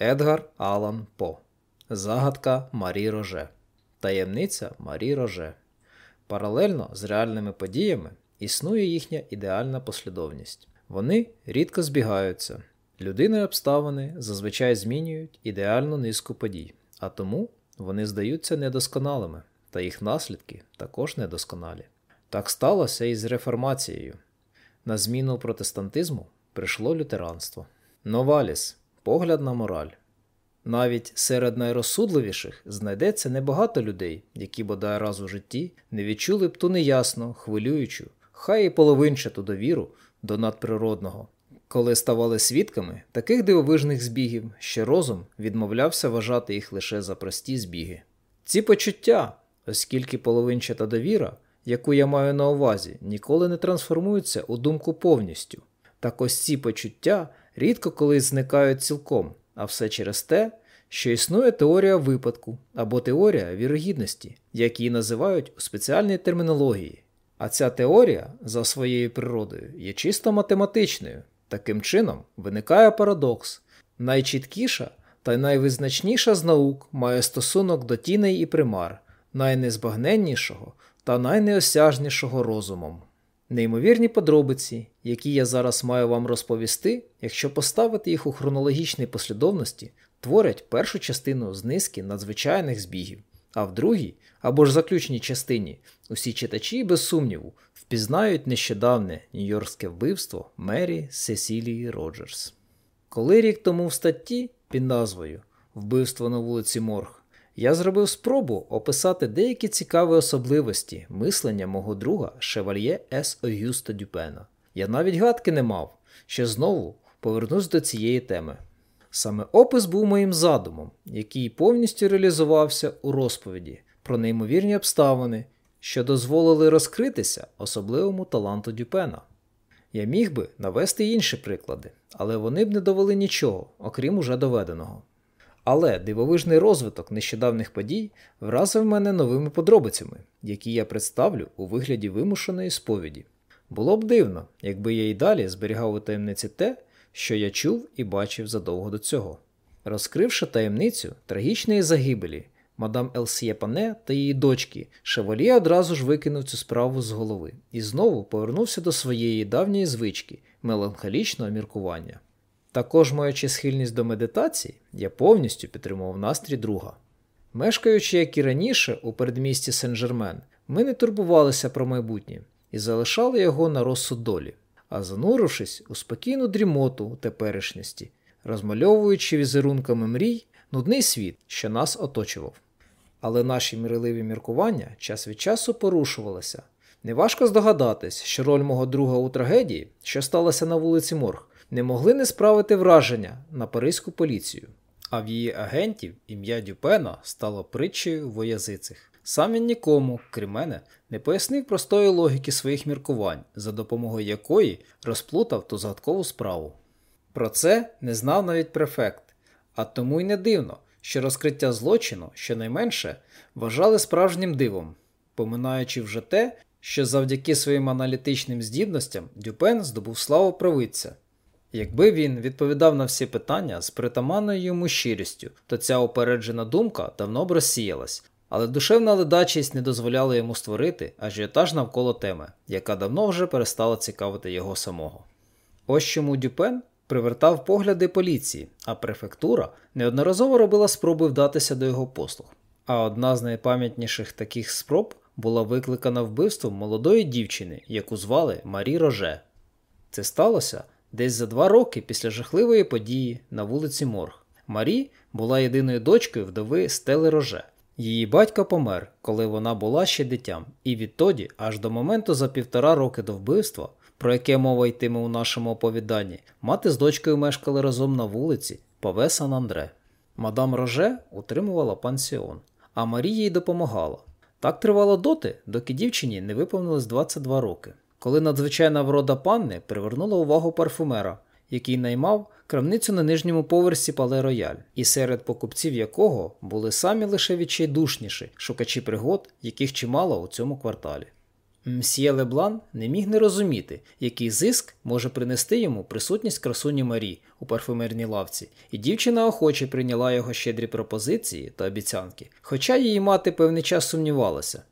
Едгар Алан По. Загадка Марі Роже. Таємниця Марі Роже. Паралельно з реальними подіями існує їхня ідеальна послідовність. Вони рідко збігаються. Людини обставини зазвичай змінюють ідеальну низку подій, а тому вони здаються недосконалими, та їх наслідки також недосконалі. Так сталося і з реформацією. На зміну протестантизму прийшло лютеранство. Новаліс погляд на мораль. Навіть серед найрозсудливіших знайдеться небагато людей, які бодай раз у житті не відчули б ту неясну, хвилюючу, хай і половинчату довіру до надприродного, коли ставали свідками таких дивовижних збігів, що розум відмовлявся вважати їх лише за прості збіги. Ці почуття, оскільки половинчата довіра, яку я маю на увазі, ніколи не трансформуються у думку повністю. Так ось ці почуття рідко колись зникають цілком, а все через те, що існує теорія випадку або теорія вірогідності, як її називають у спеціальній термінології. А ця теорія за своєю природою є чисто математичною. Таким чином виникає парадокс. Найчіткіша та найвизначніша з наук має стосунок до тіней і примар, найнезбагненнішого та найнеосяжнішого розумом. Неймовірні подробиці, які я зараз маю вам розповісти, якщо поставити їх у хронологічній послідовності, творять першу частину з низки надзвичайних збігів, а в другій або ж заключній частині усі читачі, без сумніву, впізнають нещодавне нью-йоркське вбивство Мері Сесілії Роджерс. Коли рік тому в статті під назвою Вбивство на вулиці Морг я зробив спробу описати деякі цікаві особливості мислення мого друга Шевальє С. Огюста Дюпена. Я навіть гадки не мав, що знову повернусь до цієї теми. Саме опис був моїм задумом, який повністю реалізувався у розповіді про неймовірні обставини, що дозволили розкритися особливому таланту Дюпена. Я міг би навести інші приклади, але вони б не довели нічого, окрім уже доведеного. Але дивовижний розвиток нещодавних подій вразив мене новими подробицями, які я представлю у вигляді вимушеної сповіді. Було б дивно, якби я й далі зберігав у таємниці те, що я чув і бачив задовго до цього. Розкривши таємницю трагічної загибелі, мадам Елсьє Пане та її дочки, Шеваліє одразу ж викинув цю справу з голови і знову повернувся до своєї давньої звички меланхолічного міркування. Також маючи схильність до медитації, я повністю підтримував настрій друга. Мешкаючи, як і раніше, у передмісті Сен-Жермен, ми не турбувалися про майбутнє і залишали його на розсуд долі, а занурившись у спокійну дрімоту теперішності, розмальовуючи візерунками мрій нудний світ, що нас оточував. Але наші мирливі міркування час від часу порушувалися. Неважко здогадатись, що роль мого друга у трагедії, що сталося на вулиці Морг, не могли не справити враження на паризьку поліцію. А в її агентів ім'я Дюпена стало притчею воязицих. Сам він нікому, крім мене, не пояснив простої логіки своїх міркувань, за допомогою якої розплутав ту загадкову справу. Про це не знав навіть префект, а тому й не дивно, що розкриття злочину, щонайменше, вважали справжнім дивом, поминаючи вже те, що завдяки своїм аналітичним здібностям Дюпен здобув славу провидця. Якби він відповідав на всі питання з притаманною йому щирістю, то ця упереджена думка давно б розсіялась, але душевна ледачість не дозволяла йому створити ажіотаж навколо теми, яка давно вже перестала цікавити його самого. Ось чому Дюпен привертав погляди поліції, а префектура неодноразово робила спроби вдатися до його послуг. А одна з найпам'ятніших таких спроб була викликана вбивством молодої дівчини, яку звали Марі Роже. Це сталося десь за два роки після жахливої події на вулиці Морг. Марі була єдиною дочкою вдови Стели Роже. Її батько помер, коли вона була ще дитям, і відтоді, аж до моменту за півтора роки до вбивства, про яке мова йтиме у нашому оповіданні, мати з дочкою мешкали разом на вулиці Паве Сан Андре. Мадам Роже утримувала пансіон, а Марі їй допомагала. Так тривало доти, доки дівчині не виповнилось 22 роки коли надзвичайна врода панни привернула увагу парфумера, який наймав крамницю на нижньому поверсі Пале Рояль, і серед покупців якого були самі лише відчайдушніші шукачі пригод, яких чимало у цьому кварталі. Мсьє Леблан не міг не розуміти, який зиск може принести йому присутність красуні Марі у парфумерній лавці, і дівчина охоче прийняла його щедрі пропозиції та обіцянки, хоча її мати певний час сумнівалася.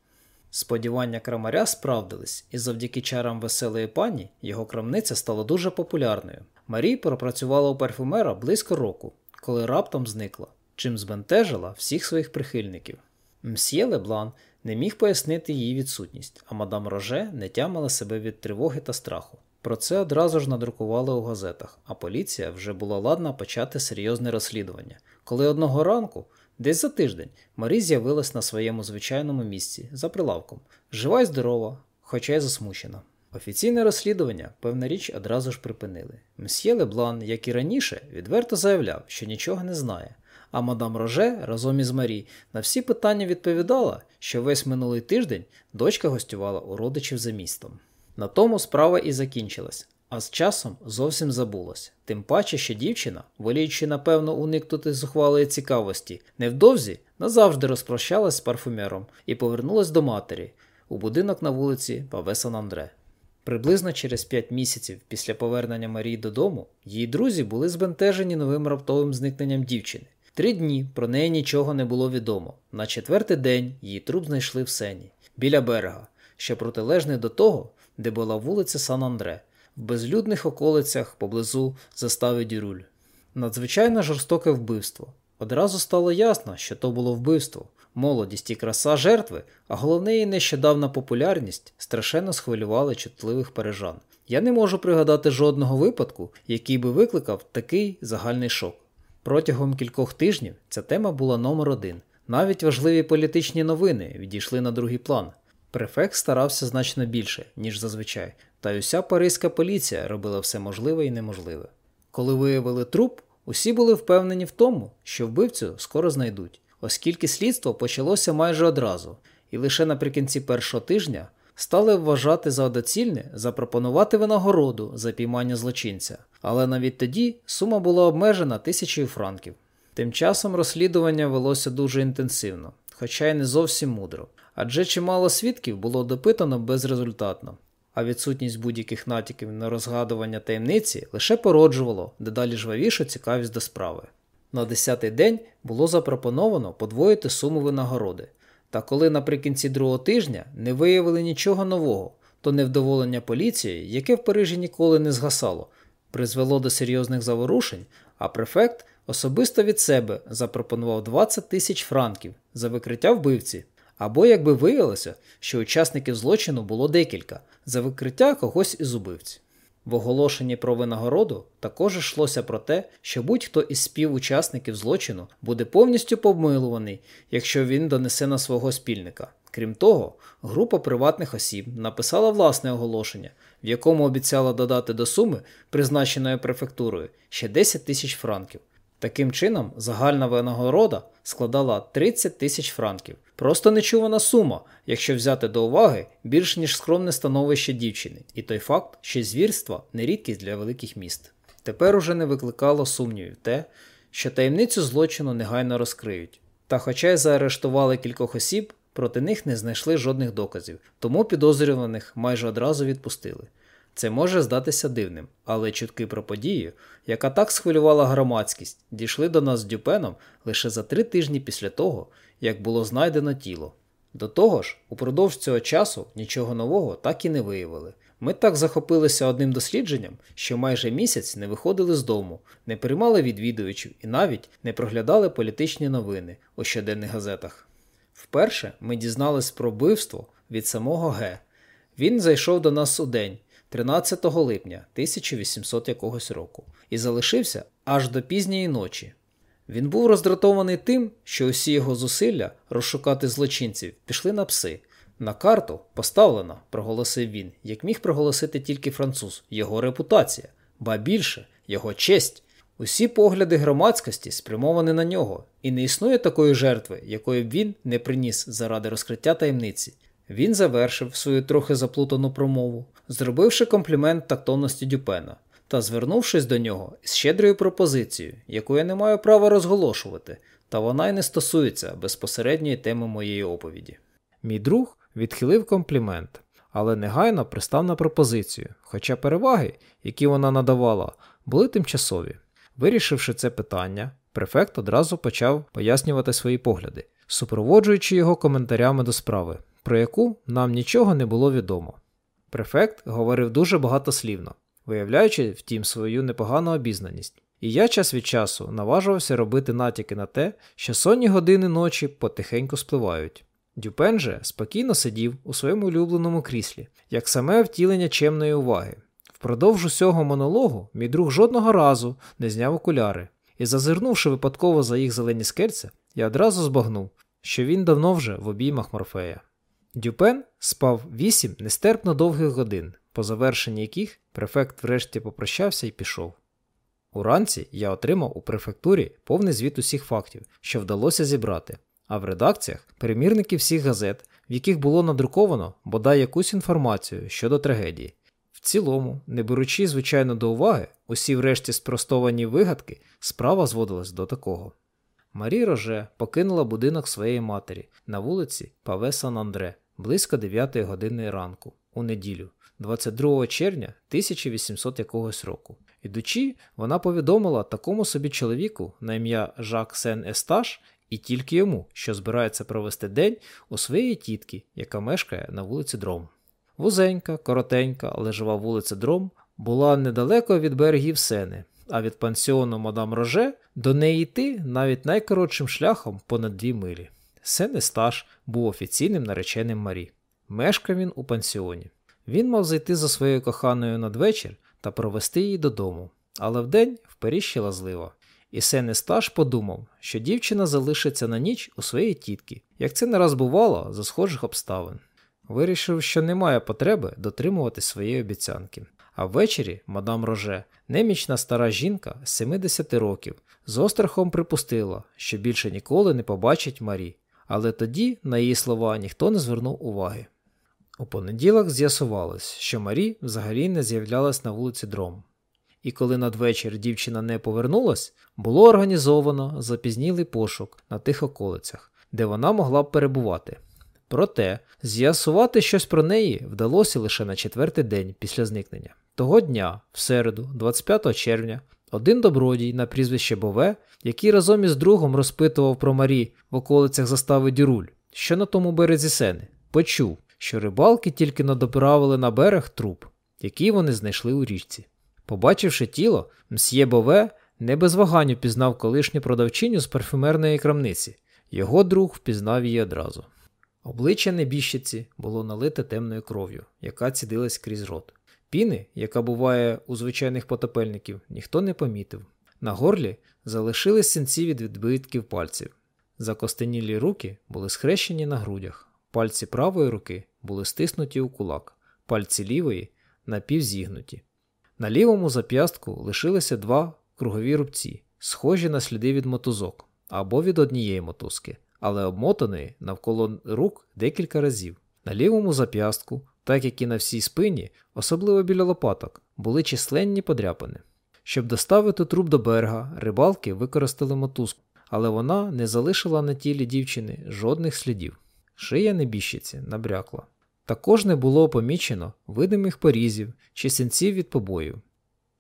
Сподівання крамаря справдились, і завдяки чарам веселої пані його крамниця стала дуже популярною. Марій пропрацювала у парфюмера близько року, коли раптом зникла, чим збентежила всіх своїх прихильників. Мсьє Леблан не міг пояснити її відсутність, а мадам Роже не тямила себе від тривоги та страху. Про це одразу ж надрукували у газетах, а поліція вже була ладна почати серйозне розслідування. Коли одного ранку, десь за тиждень, Марі з'явилась на своєму звичайному місці за прилавком, жива й здорова, хоча й засмучена. Офіційне розслідування, певна річ, одразу ж припинили. Мсьє Леблан, як і раніше, відверто заявляв, що нічого не знає. А мадам Роже разом із Марі на всі питання відповідала, що весь минулий тиждень дочка гостювала у родичів за містом. На тому справа і закінчилась, а з часом зовсім забулась. Тим паче, що дівчина, воліючи, напевно, уникнути зухвалої цікавості, невдовзі назавжди розпрощалась з парфумером і повернулась до матері у будинок на вулиці Паве Сан-Андре. Приблизно через п'ять місяців після повернення Марії додому її друзі були збентежені новим раптовим зникненням дівчини. Три дні про неї нічого не було відомо. На четвертий день її труп знайшли в сені біля берега, що протилежний до того, де була вулиця Сан-Андре, в безлюдних околицях поблизу застави Дюруль. Надзвичайно жорстоке вбивство. Одразу стало ясно, що то було вбивство. Молодість і краса жертви, а головне її нещодавна популярність страшенно схвилювали чутливих парижан. Я не можу пригадати жодного випадку, який би викликав такий загальний шок. Протягом кількох тижнів ця тема була номер один. Навіть важливі політичні новини відійшли на другий план. Префект старався значно більше, ніж зазвичай, та й уся паризька поліція робила все можливе і неможливе. Коли виявили труп, усі були впевнені в тому, що вбивцю скоро знайдуть, оскільки слідство почалося майже одразу, і лише наприкінці першого тижня стали вважати за доцільне запропонувати винагороду за піймання злочинця, але навіть тоді сума була обмежена тисячею франків. Тим часом розслідування велося дуже інтенсивно, хоча й не зовсім мудро, адже чимало свідків було допитано безрезультатно, а відсутність будь-яких натяків на розгадування таємниці лише породжувало дедалі жвавішу цікавість до справи. На десятий день було запропоновано подвоїти суму винагороди, та коли наприкінці другого тижня не виявили нічого нового, то невдоволення поліції, яке в Парижі ніколи не згасало, призвело до серйозних заворушень, а префект особисто від себе запропонував 20 тисяч франків за викриття вбивці. Або якби виявилося, що учасників злочину було декілька за викриття когось із убивців. В оголошенні про винагороду також йшлося про те, що будь-хто із співучасників злочину буде повністю помилуваний, якщо він донесе на свого спільника. Крім того, група приватних осіб написала власне оголошення, в якому обіцяла додати до суми, призначеної префектурою, ще 10 тисяч франків. Таким чином, загальна винагорода складала 30 тисяч франків. Просто нечувана сума, якщо взяти до уваги більш ніж скромне становище дівчини, і той факт, що звірства не рідкість для великих міст. Тепер уже не викликало сумнівів те, що таємницю злочину негайно розкриють. Та, хоча й заарештували кількох осіб, проти них не знайшли жодних доказів, тому підозрюваних майже одразу відпустили. Це може здатися дивним, але чутки про подію, яка так схвилювала громадськість, дійшли до нас з Дюпеном лише за три тижні після того, як було знайдено тіло. До того ж, упродовж цього часу нічого нового так і не виявили. Ми так захопилися одним дослідженням, що майже місяць не виходили з дому, не приймали відвідувачів і навіть не проглядали політичні новини у щоденних газетах. Вперше ми дізнались про вбивство від самого Г. Він зайшов до нас у день. 13 липня 1800 якогось року і залишився аж до пізньої ночі. Він був роздратований тим, що усі його зусилля розшукати злочинців пішли на пси. На карту поставлена, проголосив він, як міг проголосити тільки француз, його репутація, ба більше, його честь. Усі погляди громадськості спрямовані на нього, і не існує такої жертви, якої б він не приніс заради розкриття таємниці. Він завершив свою трохи заплутану промову, зробивши комплімент тактовності Дюпена та звернувшись до нього з щедрою пропозицією, яку я не маю права розголошувати, та вона й не стосується безпосередньої теми моєї оповіді. Мій друг відхилив комплімент, але негайно пристав на пропозицію, хоча переваги, які вона надавала, були тимчасові. Вирішивши це питання, префект одразу почав пояснювати свої погляди, супроводжуючи його коментарями до справи, про яку нам нічого не було відомо. Префект говорив дуже багатослівно, виявляючи, втім, свою непогану обізнаність. І я час від часу наважувався робити натяки на те, що сонні години ночі потихеньку спливають. Дюпен же спокійно сидів у своєму улюбленому кріслі, як саме втілення чемної уваги. Впродовж усього монологу мій друг жодного разу не зняв окуляри, і, зазирнувши випадково за їх зелені скельця, я одразу збагнув, що він давно вже в обіймах морфея. Дюпен спав вісім нестерпно довгих годин, по завершенні яких префект врешті попрощався і пішов. Уранці я отримав у префектурі повний звіт усіх фактів, що вдалося зібрати, а в редакціях перемірники всіх газет, в яких було надруковано бодай якусь інформацію щодо трагедії. В цілому, не беручи, звичайно, до уваги, усі врешті спростовані вигадки, справа зводилась до такого. Марі Роже покинула будинок своєї матері на вулиці Паве Сан Андре близько 9 години ранку у неділю, 22 червня 1800 якогось року. Ідучи, вона повідомила такому собі чоловіку на ім'я Жак Сен Есташ і тільки йому, що збирається провести день у своєї тітки, яка мешкає на вулиці Дром. Вузенька, коротенька, але жива вулиця Дром була недалеко від берегів Сени, а від пансіону мадам Роже до неї йти навіть найкоротшим шляхом понад дві милі. Сен Есташ був офіційним нареченим Марі. Мешкав він у пансіоні. Він мав зайти за своєю коханою надвечір та провести її додому, але вдень вперіщила злива. І Сен Есташ подумав, що дівчина залишиться на ніч у своїй тітки, як це не раз бувало за схожих обставин. Вирішив, що немає потреби дотримувати своєї обіцянки. А ввечері мадам Роже, немічна стара жінка з 70 років, з острахом припустила, що більше ніколи не побачить Марі, але тоді, на її слова, ніхто не звернув уваги. У понеділок з'ясувалось, що Марі взагалі не з'являлась на вулиці Дром. І коли надвечір дівчина не повернулась, було організовано запізнілий пошук на тих околицях, де вона могла б перебувати. Проте з'ясувати щось про неї вдалося лише на четвертий день після зникнення. Того дня, в середу, 25 червня, один добродій на прізвище Бове, який разом із другом розпитував про Марі в околицях застави Дюруль, що на тому березі сени, почув, що рибалки тільки надоправили на берег труп, який вони знайшли у річці. Побачивши тіло, мсьє Бове не без вагань упізнав колишню продавчиню з парфюмерної крамниці. Його друг впізнав її одразу. Обличчя небіжчиці було налите темною кров'ю, яка цідилась крізь рот. Піни, яка буває у звичайних потопельників, ніхто не помітив. На горлі залишились синці від відбитків пальців. Закостенілі руки були схрещені на грудях, пальці правої руки були стиснуті у кулак, пальці лівої напівзігнуті. На лівому зап'ястку лишилися два кругові рубці, схожі на сліди від мотузок або від однієї мотузки, але обмотаної навколо рук декілька разів. На лівому зап'ястку, так як і на всій спині, особливо біля лопаток, були численні подряпини. Щоб доставити труп до берега, рибалки використали мотузку, але вона не залишила на тілі дівчини жодних слідів. Шия небіжчиці набрякла. Також не було помічено видимих порізів чи синців від побою.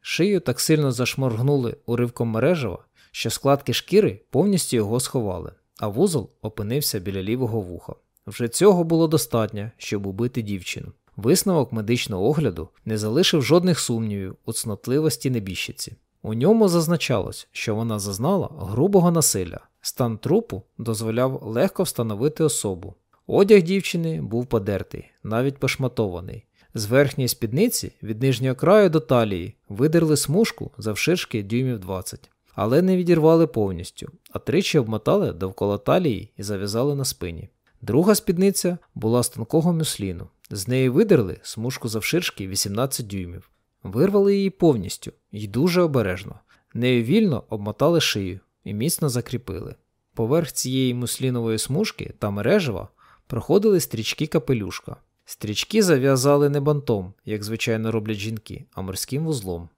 Шию так сильно зашморгнули уривком мережева, що складки шкіри повністю його сховали, а вузол опинився біля лівого вуха. Вже цього було достатньо, щоб убити дівчину. Висновок медичного огляду не залишив жодних сумнівів у цнотливості небіжчиці. У ньому зазначалось, що вона зазнала грубого насилля. Стан трупу дозволяв легко встановити особу. Одяг дівчини був подертий, навіть пошматований. З верхньої спідниці від нижнього краю до талії видерли смужку завширшки дюймів 20, але не відірвали повністю, а тричі обмотали довкола талії і зав'язали на спині. Друга спідниця була з тонкого мюсліну. З неї видерли смужку завширшки 18 дюймів. Вирвали її повністю і дуже обережно. Нею вільно обмотали шию і міцно закріпили. Поверх цієї муслінової смужки та мережева проходили стрічки капелюшка. Стрічки зав'язали не бантом, як звичайно роблять жінки, а морським вузлом.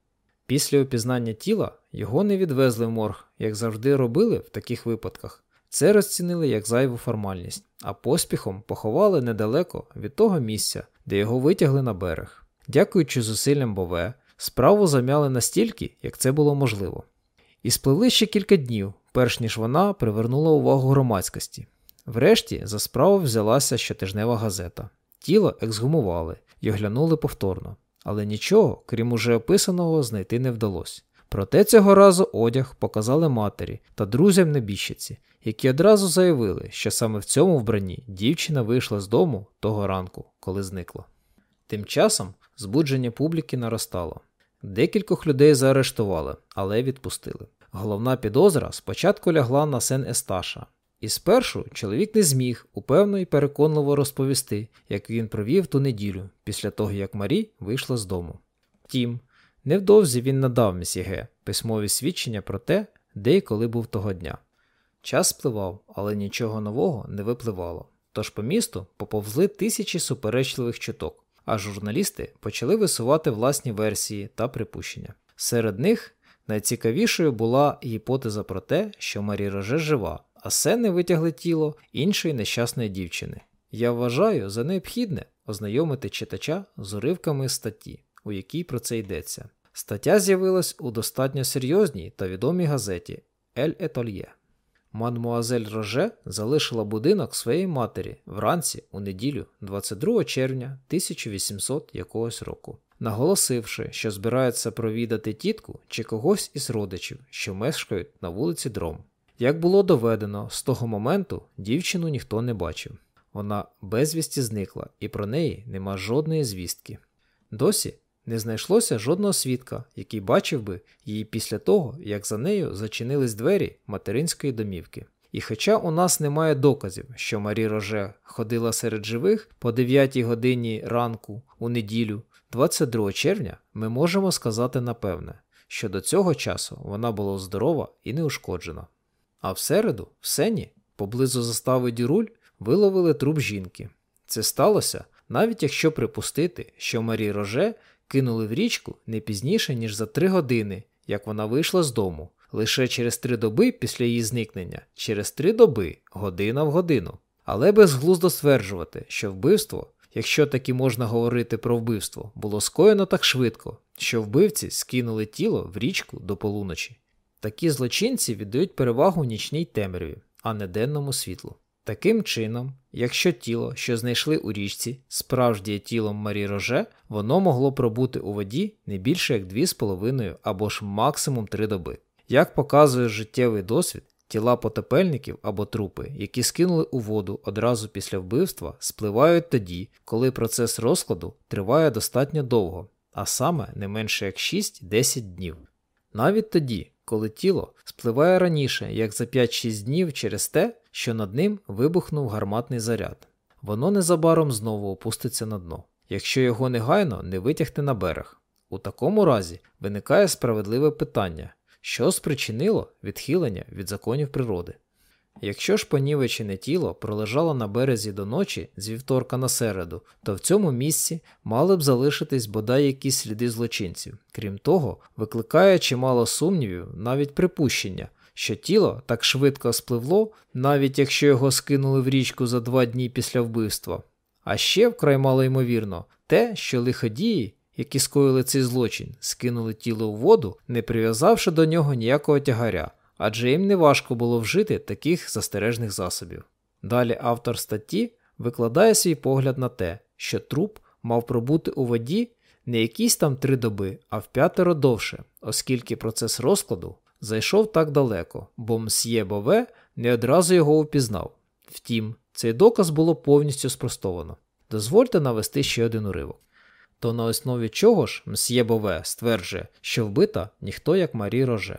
Після опізнання тіла його не відвезли в морг, як завжди робили в таких випадках. Це розцінили як зайву формальність, а поспіхом поховали недалеко від того місця, де його витягли на берег. Дякуючи зусиллям Бове, справу замяли настільки, як це було можливо. І спливли ще кілька днів, перш ніж вона привернула увагу громадськості. Врешті за справу взялася щотижнева газета. Тіло ексгумували і оглянули повторно, але нічого, крім уже описаного, знайти не вдалося. Проте цього разу одяг показали матері та друзям небіжчиці, які одразу заявили, що саме в цьому вбранні дівчина вийшла з дому того ранку, коли зникла. Тим часом збудження публіки наростало. Декількох людей заарештували, але відпустили. Головна підозра спочатку лягла на сен Есташа, і спершу чоловік не зміг упевно і переконливо розповісти, як він провів ту неділю після того, як Марі вийшла з дому. Втім, невдовзі він надав Месіге письмові свідчення про те, де і коли був того дня. Час спливав, але нічого нового не випливало. Тож по місту поповзли тисячі суперечливих чуток, а журналісти почали висувати власні версії та припущення. Серед них найцікавішою була гіпотеза про те, що Марі Роже жива, а з Сени витягли тіло іншої нещасної дівчини. Я вважаю за необхідне ознайомити читача з уривками статті, у якій про це йдеться. Стаття з'явилась у достатньо серйозній та відомій газеті Л'Етуаль. Мадмуазель Роже залишила будинок своєї матері вранці у неділю 22 червня 1800 якогось року, наголосивши, що збирається провідати тітку чи когось із родичів, що мешкають на вулиці Дром. Як було доведено, з того моменту дівчину ніхто не бачив. Вона безвісті зникла, і про неї нема жодної звістки. Досі не знайшлося жодного свідка, який бачив би її після того, як за нею зачинились двері материнської домівки. І хоча у нас немає доказів, що Марі Роже ходила серед живих по 9 годині ранку у неділю, 22 червня, ми можемо сказати напевне, що до цього часу вона була здорова і неушкоджена. А в середу, в сені, поблизу застави Дюруль, виловили труп жінки. Це сталося, навіть якщо припустити, що Марі Роже кинули в річку не пізніше, ніж за три години, як вона вийшла з дому, лише через три доби після її зникнення, через три доби, година в годину. Але безглуздо стверджувати, що вбивство, якщо таки можна говорити про вбивство, було скоєно так швидко, що вбивці скинули тіло в річку до полуночі. Такі злочинці віддають перевагу нічній темряві, а не денному світлу. Таким чином, якщо тіло, що знайшли у річці, справді є тілом Марі Роже, воно могло пробути у воді не більше як 2,5 або ж максимум 3 доби. Як показує життєвий досвід, тіла потопельників або трупи, які скинули у воду одразу після вбивства, спливають тоді, коли процес розкладу триває достатньо довго, а саме не менше як 6-10 днів. Навіть тоді, коли тіло спливає раніше, як за 5-6 днів через те, що над ним вибухнув гарматний заряд. Воно незабаром знову опуститься на дно, якщо його негайно не витягти на берег. У такому разі виникає справедливе питання, що спричинило відхилення від законів природи. Якщо ж понівечене тіло пролежало на березі до ночі з вівторка на середу, то в цьому місці мали б залишитись бодай якісь сліди злочинців. Крім того, викликає чимало сумнівів, навіть припущення, що тіло так швидко спливло, навіть якщо його скинули в річку за два дні після вбивства. А ще вкрай мало ймовірно те, що лиходії, які скоїли цей злочин, скинули тіло у воду, не прив'язавши до нього ніякого тягаря адже їм не важко було вжити таких застережних засобів. Далі автор статті викладає свій погляд на те, що труп мав пробути у воді не якісь там три доби, а в п'ятеро довше, оскільки процес розкладу зайшов так далеко, бо мсьє Бове не одразу його упізнав. Втім, цей доказ було повністю спростовано. Дозвольте навести ще один уривок. То на основі чого ж мсьє Бове стверджує, що вбита ніхто як Марі Роже.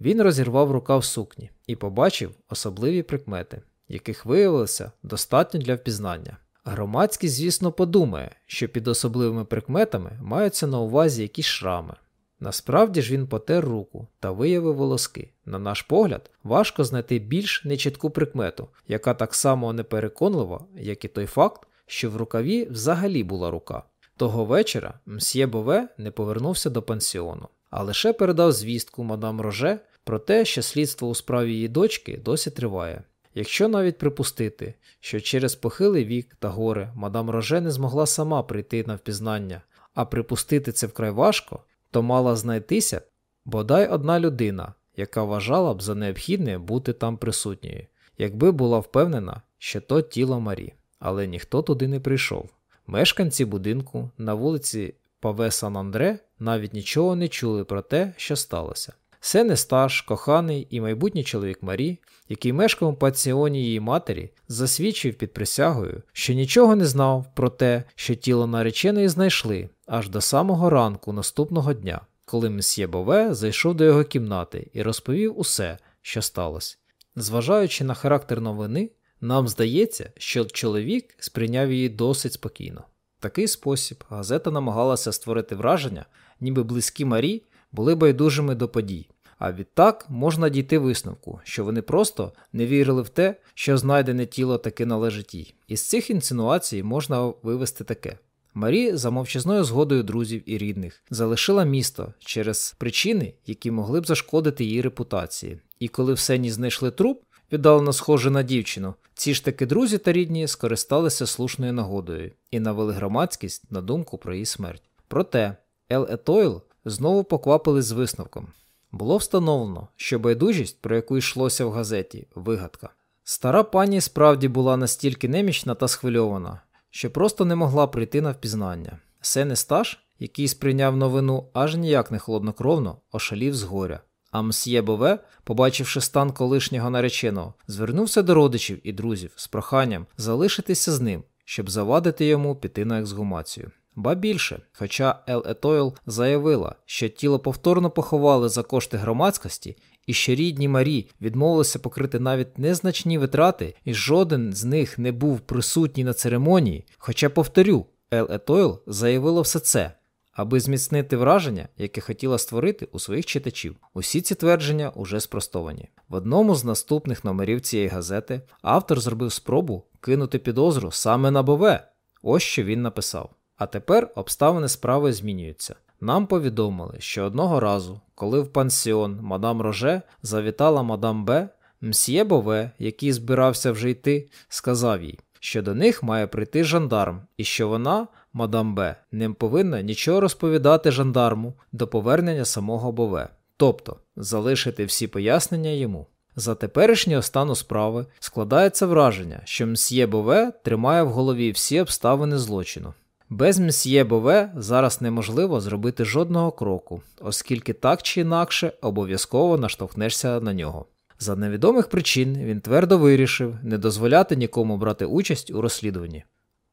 Він розірвав рукав сукні і побачив особливі прикмети, яких виявилося достатньо для впізнання. Громадський, звісно, подумає, що під особливими прикметами маються на увазі якісь шрами. Насправді ж він потер руку та виявив волоски. На наш погляд, важко знайти більш нечітку прикмету, яка так само непереконлива, як і той факт, що в рукаві взагалі була рука. Того вечора мсьє Бове не повернувся до пансіону, а лише передав звістку мадам Роже про те, що слідство у справі її дочки досі триває. Якщо навіть припустити, що через похилий вік та горе мадам Роже не змогла сама прийти на впізнання, а припустити це вкрай важко, то мала знайтися бодай одна людина, яка вважала б за необхідне бути там присутньою, якби була впевнена, що то тіло Марі, але ніхто туди не прийшов. Мешканці будинку на вулиці Паве Сан Андре навіть нічого не чули про те, що сталося. Сенестаж, коханий і майбутній чоловік Марі, який мешкав у паціоні її матері, засвідчив під присягою, що нічого не знав про те, що тіло нареченої знайшли аж до самого ранку наступного дня, коли месьє Бове зайшов до його кімнати і розповів усе, що сталося. Зважаючи на характер новини, нам здається, що чоловік сприйняв її досить спокійно. В такий спосіб газета намагалася створити враження, ніби близькі Марі були байдужими до подій. А відтак можна дійти висновку, що вони просто не вірили в те, що знайдене тіло таки належить їй. Із цих інсинуацій можна вивести таке. Марі за мовчазною згодою друзів і рідних залишила місто через причини, які могли б зашкодити її репутації. І коли в сені знайшли труп, віддалено схоже на дівчину, ці ж таки друзі та рідні скористалися слушною нагодою і навели громадськість на думку про її смерть. Проте Ел Етойл знову поквапили з висновком. Було встановлено, що байдужість, про яку йшлося в газеті, вигадка. Стара пані справді була настільки немічна та схвильована, що просто не могла прийти на впізнання. Сенестаж, який сприйняв новину аж ніяк не холоднокровно, ошалів з горя. А мсьє Бове, побачивши стан колишнього нареченого, звернувся до родичів і друзів з проханням залишитися з ним, щоб завадити йому піти на ексгумацію. Ба більше, хоча Ел Етойл заявила, що тіло повторно поховали за кошти громадськості, і що рідні Марі відмовилися покрити навіть незначні витрати, і жоден з них не був присутній на церемонії. Хоча, повторю, Ел Етойл заявила все це, аби зміцнити враження, яке хотіла створити у своїх читачів. Усі ці твердження уже спростовані. В одному з наступних номерів цієї газети автор зробив спробу кинути підозру саме на Бове. Ось що він написав. А тепер обставини справи змінюються. Нам повідомили, що одного разу, коли в пансіон мадам Роже завітала мадам Б, мсьє Бове, який збирався вже йти, сказав їй, що до них має прийти жандарм, і що вона, мадам Б, не повинна нічого розповідати жандарму до повернення самого Бове, тобто залишити всі пояснення йому. За теперішнього стану справи складається враження, що мсьє Бове тримає в голові всі обставини злочину. Без мсьє Бове зараз неможливо зробити жодного кроку, оскільки так чи інакше обов'язково наштовхнешся на нього. За невідомих причин він твердо вирішив не дозволяти нікому брати участь у розслідуванні.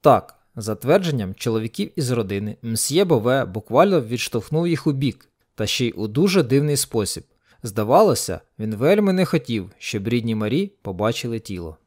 Так, за твердженням чоловіків із родини, мсьє Бове буквально відштовхнув їх у бік, та ще й у дуже дивний спосіб. Здавалося, він вельми не хотів, щоб рідні Марі побачили тіло.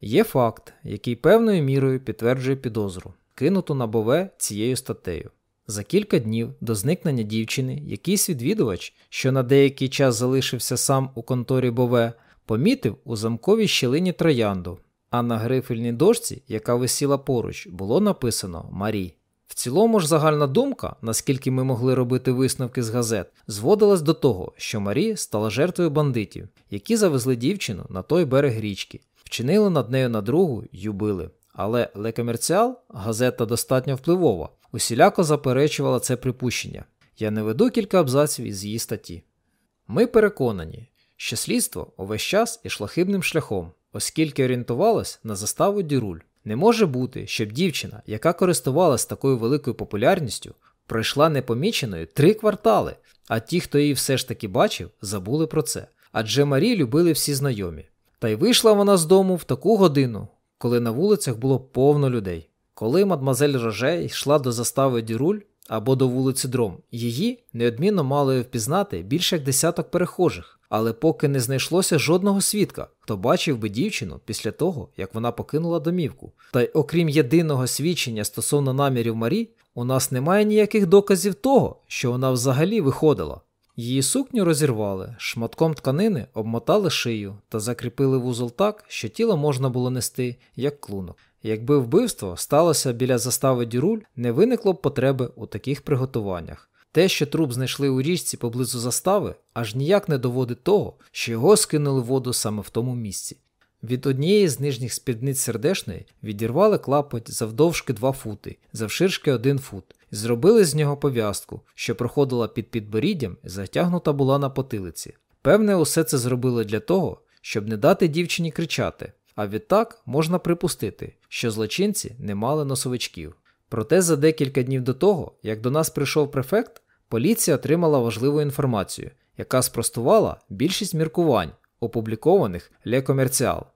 Є факт, який певною мірою підтверджує підозру кинуту на Бове цією статтею. За кілька днів до зникнення дівчини якийсь відвідувач, що на деякий час залишився сам у конторі Бове, помітив у замковій щілині троянду, а на грифельній дошці, яка висіла поруч, було написано Марі. В цілому ж загальна думка, наскільки ми могли робити висновки з газет, зводилась до того, що Марі стала жертвою бандитів, які завезли дівчину на той берег річки, вчинили над нею на другу й убили. Але Commercial, газета достатньо впливова, усіляко заперечувала це припущення. Я не веду кілька абзаців із її статті. Ми переконані, що слідство увесь час ішло хибним шляхом, оскільки орієнтувалось на заставу діруль. Не може бути, щоб дівчина, яка користувалась такою великою популярністю, пройшла непоміченою три квартали, а ті, хто її все ж таки бачив, забули про це. Адже Марі любили всі знайомі. Та й вийшла вона з дому в таку годину, коли на вулицях було повно людей. Коли мадмазель Роже йшла до застави Діруль або до вулиці Дром, її неодмінно мали впізнати більше як десяток перехожих, але поки не знайшлося жодного свідка, хто бачив би дівчину після того, як вона покинула домівку. Та й окрім єдиного свідчення стосовно намірів Марі, у нас немає ніяких доказів того, що вона взагалі виходила. Її сукню розірвали, шматком тканини обмотали шию та закріпили вузол так, що тіло можна було нести як клунок. Якби вбивство сталося біля застави дюруль, не виникло б потреби у таких приготуваннях. Те, що труп знайшли у річці поблизу застави, аж ніяк не доводить того, що його скинули в воду саме в тому місці. Від однієї з нижніх спідниць сердешної відірвали клапоть завдовжки 2 фути, завширшки 1 фут, і зробили з нього пов'язку, що проходила під підборіддям і затягнута була на потилиці. Певне, усе це зробили для того, щоб не дати дівчині кричати, а відтак можна припустити, що злочинці не мали носовичків. Проте за декілька днів до того, як до нас прийшов префект, поліція отримала важливу інформацію, яка спростувала більшість міркувань, опублікованих Ле Комерціал.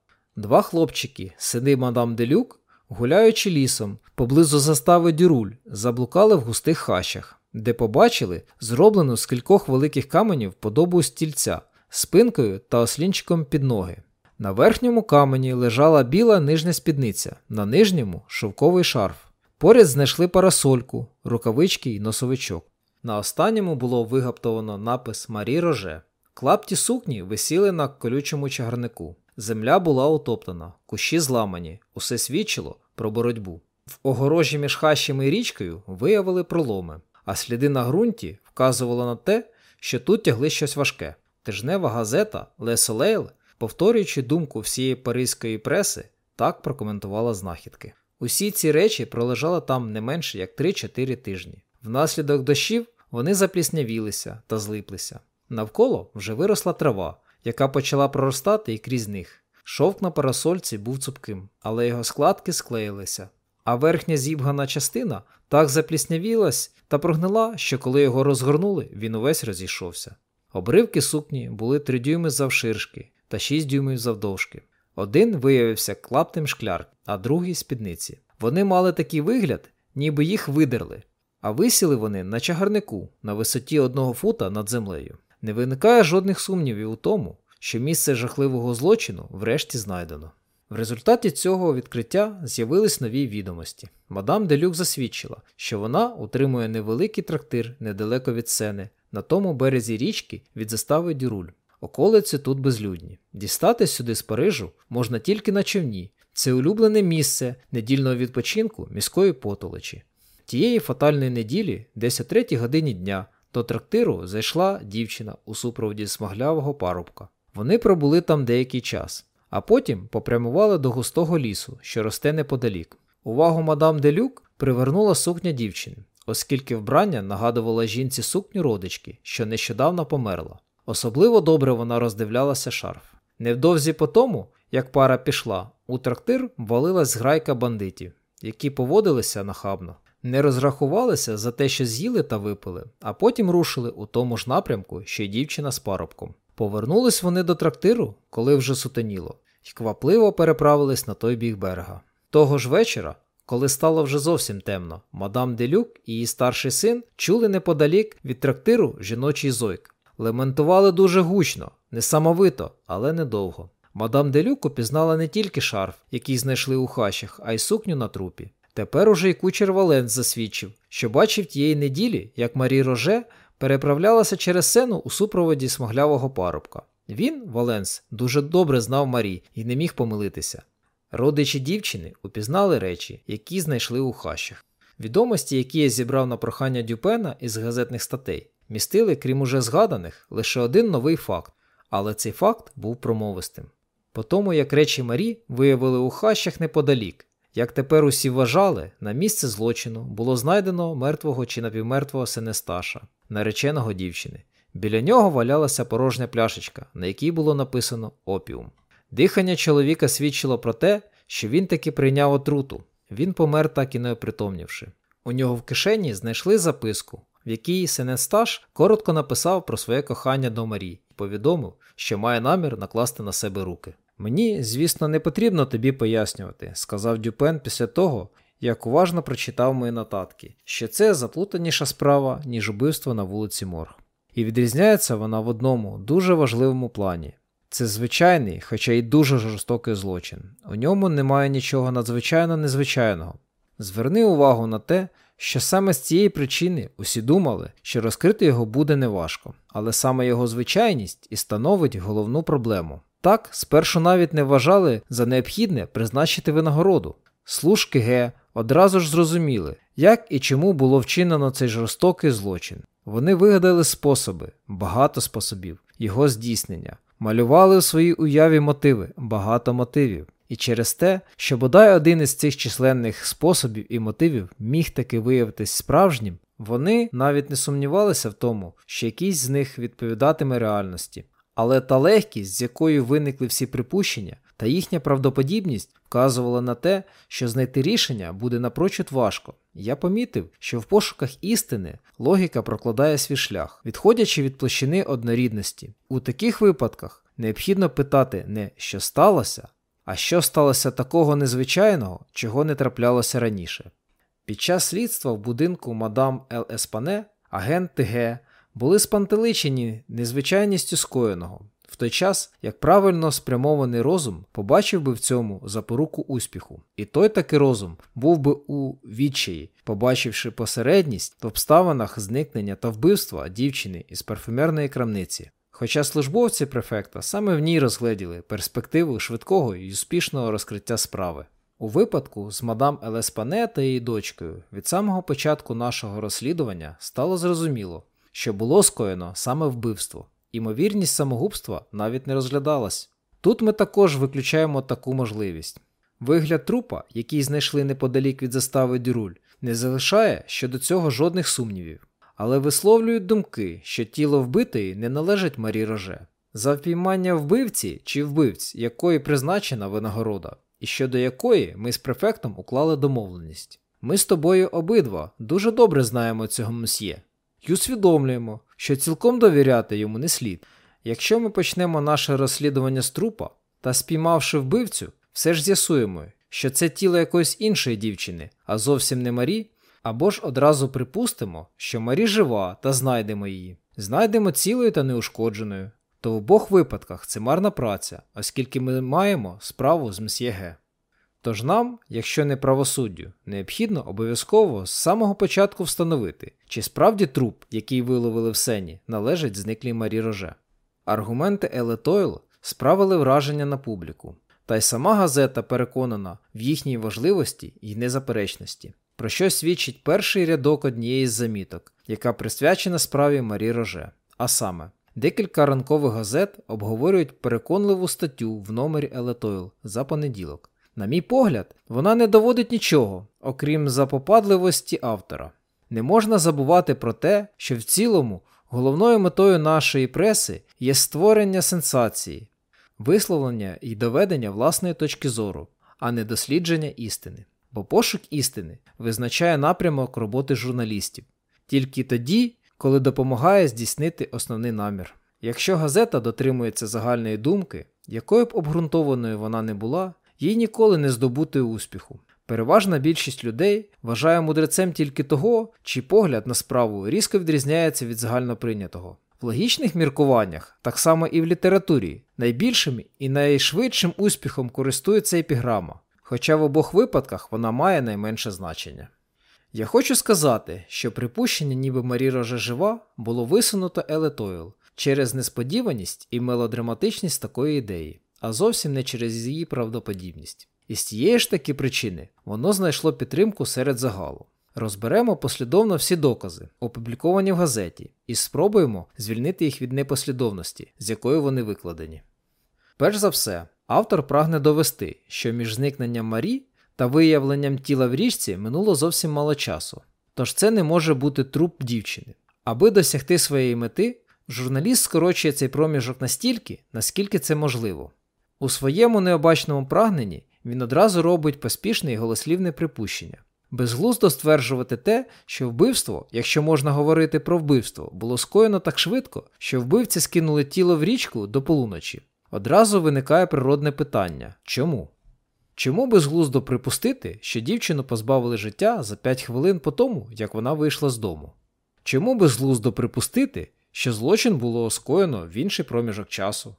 Два хлопчики, сини мадам Делюк, гуляючи лісом поблизу застави Дюруль, заблукали в густих хащах, де побачили зроблену з кількох великих каменів подобу стільця, спинкою та ослінчиком під ноги. На верхньому камені лежала біла нижня спідниця, на нижньому шовковий шарф. Поряд знайшли парасольку, рукавички і носовичок. На останньому було вигаптовано напис Марі Роже. Клапті сукні висіли на колючому чагарнику. Земля була утоптана, кущі зламані, усе свідчило про боротьбу. В огорожі між хащами і річкою виявили проломи, а сліди на ґрунті вказували на те, що тут тягли щось важке. Тижнева газета Soleil, повторюючи думку всієї паризької преси, так прокоментувала знахідки. Усі ці речі пролежали там не менше як 3-4 тижні. Внаслідок дощів вони запліснявілися та злиплися. Навколо вже виросла трава, яка почала проростати і крізь них. Шовк на парасольці був цупким, але його складки склеїлися. А верхня зібгана частина так запліснявілась та прогнила, що коли його розгорнули, він увесь розійшовся. Обривки сукні були 3 дюйми завширшки та 6 дюймів завдовжки. Один виявився клаптем шкляр, а другий спідниці. Вони мали такий вигляд, ніби їх видерли, а висіли вони на чагарнику на висоті одного фута над землею. Не виникає жодних сумнівів у тому, що місце жахливого злочину врешті знайдено. В результаті цього відкриття з'явились нові відомості. Мадам Делюк засвідчила, що вона утримує невеликий трактир недалеко від сени, на тому березі річки від застави Дюруль. Околиці тут безлюдні. Дістатись сюди з Парижу можна тільки на човні. Це улюблене місце недільного відпочинку міської потолочі. Тієї фатальної неділі, десь о третій годині дня, до трактиру зайшла дівчина у супроводі смаглявого парубка. Вони пробули там деякий час, а потім попрямували до густого лісу, що росте неподалік. Увагу мадам Делюк привернула сукня дівчини, оскільки вбрання нагадувало жінці сукню родички, що нещодавно померла. Особливо добре вона роздивлялася шарф. Невдовзі по тому, як пара пішла, у трактир валилась зграйка бандитів, які поводилися нахабно, не розрахувалися за те, що з'їли та випили, а потім рушили у тому ж напрямку, що й дівчина з парубком. Повернулись вони до трактиру, коли вже сутеніло, і квапливо переправились на той біг берега. Того ж вечора, коли стало вже зовсім темно, мадам Делюк і її старший син чули неподалік від трактиру жіночий зойк. Лементували дуже гучно, несамовито, але недовго. Мадам Делюк упізнала не тільки шарф, який знайшли у хащах, а й сукню на трупі. Тепер уже й кучер Валенс засвідчив, що бачив тієї неділі, як Марі Роже переправлялася через сену у супроводі смаглявого парубка. Він, Валенс, дуже добре знав Марі і не міг помилитися. Родичі дівчини упізнали речі, які знайшли у хащах. Відомості, які я зібрав на прохання Дюпена із газетних статей, містили, крім уже згаданих, лише один новий факт, але цей факт був промовистим. По тому, як речі Марі виявили у хащах неподалік, як тепер усі вважали, на місце злочину було знайдено мертвого чи напівмертвого Сенесташа, нареченого дівчини. Біля нього валялася порожня пляшечка, на якій було написано опіум. Дихання чоловіка свідчило про те, що він таки прийняв отруту. Він помер, так і не опритомнівши. У нього в кишені знайшли записку, в якій Сенесташ коротко написав про своє кохання до Марі і повідомив, що має намір накласти на себе руки. Мені, звісно, не потрібно тобі пояснювати, сказав Дюпен після того, як уважно прочитав мої нотатки, що це заплутаніша справа, ніж убивство на вулиці Морг. І відрізняється вона в одному дуже важливому плані. Це звичайний, хоча й дуже жорстокий злочин. У ньому немає нічого надзвичайно незвичайного. Зверни увагу на те, що саме з цієї причини усі думали, що розкрити його буде неважко, але саме його звичайність і становить головну проблему. Так, спершу навіть не вважали за необхідне призначити винагороду. Служки Г одразу ж зрозуміли, як і чому було вчинено цей жорстокий злочин. Вони вигадали способи, багато способів, його здійснення. малювали у своїй уяві мотиви, багато мотивів. І через те, що бодай один із цих численних способів і мотивів міг таки виявитись справжнім, вони навіть не сумнівалися в тому, що якийсь з них відповідатиме реальності. Але та легкість, з якою виникли всі припущення, та їхня правдоподібність вказувала на те, що знайти рішення буде напрочуд важко. Я помітив, що в пошуках істини логіка прокладає свій шлях, відходячи від площини однорідності. У таких випадках необхідно питати не що сталося, а що сталося такого незвичайного, чого не траплялося раніше. Під час слідства в будинку мадам Л. Еспане агенти Г були спантеличені незвичайністю скоєного, в той час, як правильно спрямований розум побачив би в цьому запоруку успіху, і той таки розум був би у відчаї, побачивши посередність в обставинах зникнення та вбивства дівчини із парфюмерної крамниці. Хоча службовці префекта саме в ній розгледіли перспективу швидкого і успішного розкриття справи. У випадку з мадам Елеспане та її дочкою від самого початку нашого розслідування стало зрозуміло, що було скоєно саме вбивство. Імовірність самогубства навіть не розглядалась. Тут ми також виключаємо таку можливість. Вигляд трупа, який знайшли неподалік від застави Дюруль, не залишає щодо цього жодних сумнівів, але висловлюють думки, що тіло вбитої не належить Марі Роже. За впіймання вбивці чи вбивць, якої призначена винагорода, і щодо якої ми з префектом уклали домовленість. Ми з тобою обидва дуже добре знаємо цього мсьє і усвідомлюємо, що цілком довіряти йому не слід. Якщо ми почнемо наше розслідування з трупа та спіймавши вбивцю, все ж з'ясуємо, що це тіло якоїсь іншої дівчини, а зовсім не Марі, або ж одразу припустимо, що Марі жива та знайдемо її, знайдемо цілою та неушкодженою. То в обох випадках це марна праця, оскільки ми маємо справу з мсьє Г. Тож нам, якщо не правосуддю, необхідно обов'язково з самого початку встановити, чи справді труп, який виловили в сені, належить зниклій Марі Роже. Аргументи Еле Тойл справили враження на публіку, та й сама газета переконана в їхній важливості і незаперечності, про що свідчить перший рядок однієї з заміток, яка присвячена справі Марі Роже. А саме, декілька ранкових газет обговорюють переконливу статтю в номері Еле Тойл за понеділок. На мій погляд, вона не доводить нічого, окрім запопадливості автора. Не можна забувати про те, що в цілому головною метою нашої преси є створення сенсації, висловлення і доведення власної точки зору, а не дослідження істини. Бо пошук істини визначає напрямок роботи журналістів тільки тоді, коли допомагає здійснити основний намір. Якщо газета дотримується загальної думки, якою б обґрунтованою вона не була, їй ніколи не здобути успіху. Переважна більшість людей вважає мудрецем тільки того, чий погляд на справу різко відрізняється від загальноприйнятого. В логічних міркуваннях, так само і в літературі, найбільшим і найшвидшим успіхом користується епіграма, хоча в обох випадках вона має найменше значення. Я хочу сказати, що припущення, ніби Марі Роже жива, було висунуто Еле Тойл через несподіваність і мелодраматичність такої ідеї а зовсім не через її правдоподібність. І з тієї ж таки причини воно знайшло підтримку серед загалу. Розберемо послідовно всі докази, опубліковані в газеті, і спробуємо звільнити їх від непослідовності, з якою вони викладені. Перш за все, автор прагне довести, що між зникненням Марі та виявленням тіла в річці минуло зовсім мало часу, тож це не може бути труп дівчини. Аби досягти своєї мети, журналіст скорочує цей проміжок настільки, наскільки це можливо. У своєму необачному прагненні він одразу робить поспішне і голослівне припущення. Безглуздо стверджувати те, що вбивство, якщо можна говорити про вбивство, було скоєно так швидко, що вбивці скинули тіло в річку до полуночі. Одразу виникає природне питання чому? Чому безглуздо припустити, що дівчину позбавили життя за 5 хвилин по тому, як вона вийшла з дому? Чому безглуздо припустити, що злочин було скоєно в інший проміжок часу?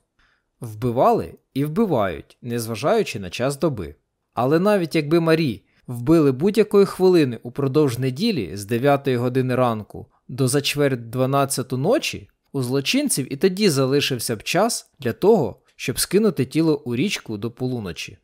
Вбивали і вбивають, незважаючи на час доби. Але навіть якби Марі вбили будь-якої хвилини упродовж неділі з 9 години ранку до за чверть 12 ночі, у злочинців і тоді залишився б час для того, щоб скинути тіло у річку до полуночі.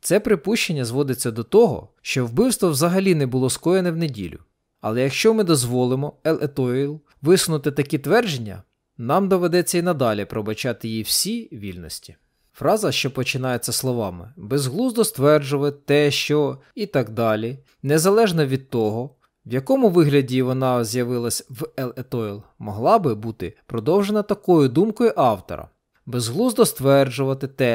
Це припущення зводиться до того, що вбивство взагалі не було скоєне в неділю. Але якщо ми дозволимо Ел Етоїл висунути такі твердження, нам доведеться і надалі пробачати їй всі вільності. Фраза, що починається словами безглуздо стверджувати те, що і так далі, незалежно від того, в якому вигляді вона з'явилась в Ел Етойл, могла би бути продовжена такою думкою автора безглуздо стверджувати те,